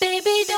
Baby, don't